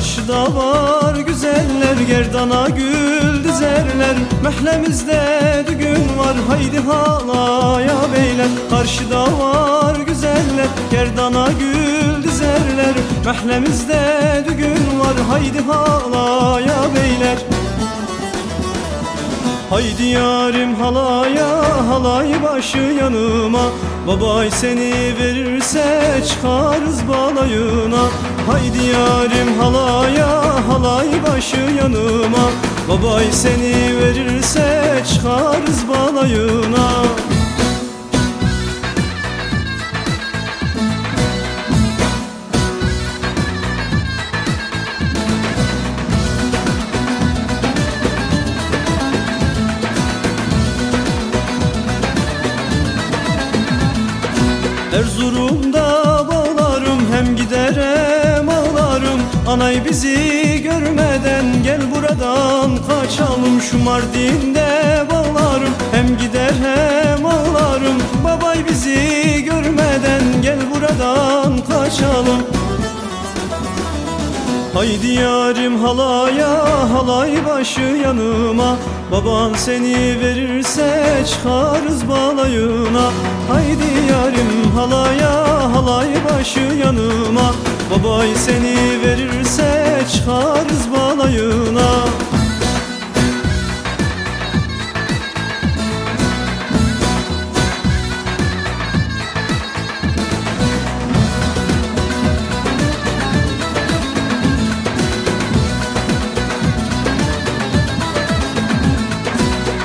Karşıda var güzeller gerdana gül dizerler. Mehlemizde düğün var haydi halaya beyler. Karşıda var güzeller gerdana gül dizerler. Mehlemizde düğün var haydi halaya beyler Haydi yarim halaya halay başı yanıma. Babay seni verirse çıkarız balayına. Haydi yarim halaya halay başı yanıma. Babay seni verirse çıkarız balayına Erzurum'da bağlarım hem giderem ağlarım. Anay bizi görmeden gel buradan kaçalım. Şu Mardin'de bağlarım hem gider hem ağlarım. Babay bizi görmeden gel buradan kaçalım. Haydi yarim halaya halay başı yanıma. Baban seni verirse çıkarız balayına. Haydi halaya halay başı yanıma. Babay seni verirse çıkarız balayına.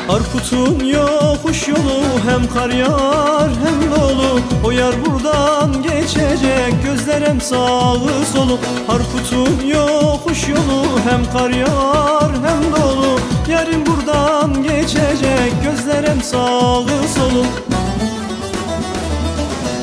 Harput'un yokuş yolu hem kar yağar hem dolu yar buradan geçecek. Gözler hem sağı solu Harput'un yokuş yolu. Hem kar yağar hem dolu. Yarın buradan geçecek. Gözler hem sağı solu.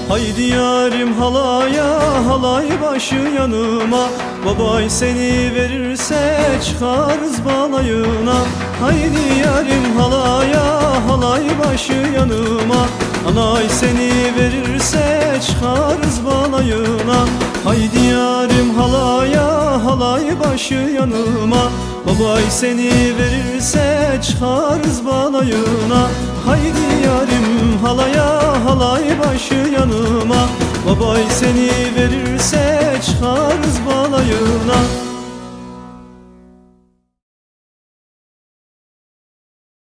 Haydi yarim halaya halay başı yanıma. Babay seni verirse çıkarız balayına. Haydi yarim halaya halay başı yanıma Anay seni verirse çıkarız balayına. Haydi yarim halaya halay başı yanıma. Babay seni verirse çıkarız balayına. Haydi yarim halaya halay başı yanıma. Babay seni verirse çıkarız balayına